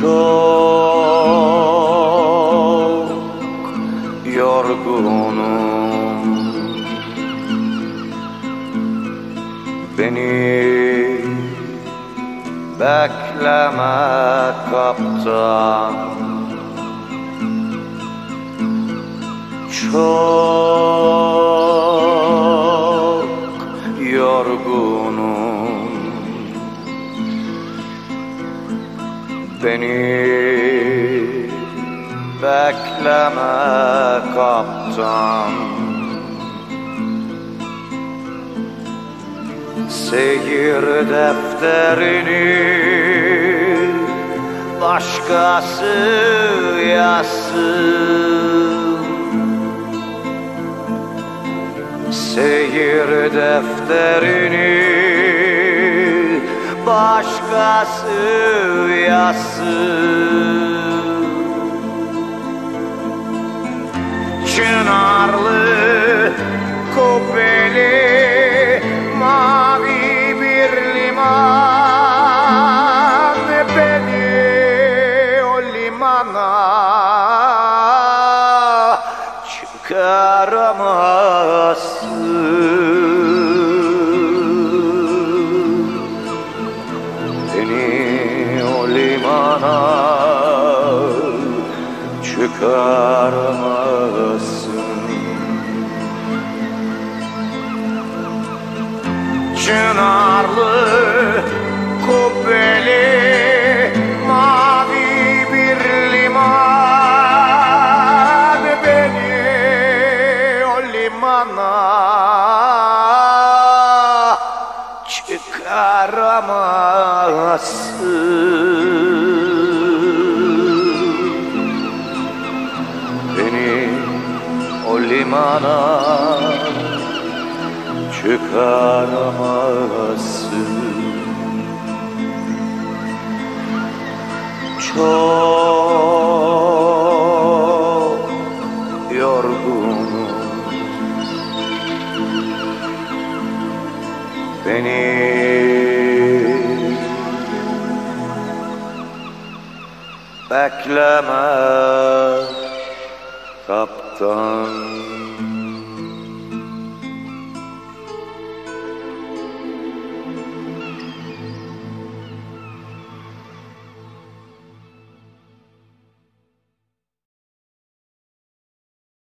çok yorgunum. Beni bekleme kaptan. Çok Beni. Bekleme kaptan. Seyir defterini başkası yazsın. Seyir defterini başkası yazsın Çınarlı, kubbeli, mavi bir liman. Beni o limana çıkaramazsın limana çıkaramazsın Çınarlı, kubbeli, mavi bir liman. Beni o limana çıkaramazsın limana çıkaramazsın Çok yorgunum. Beni bekleme kaptan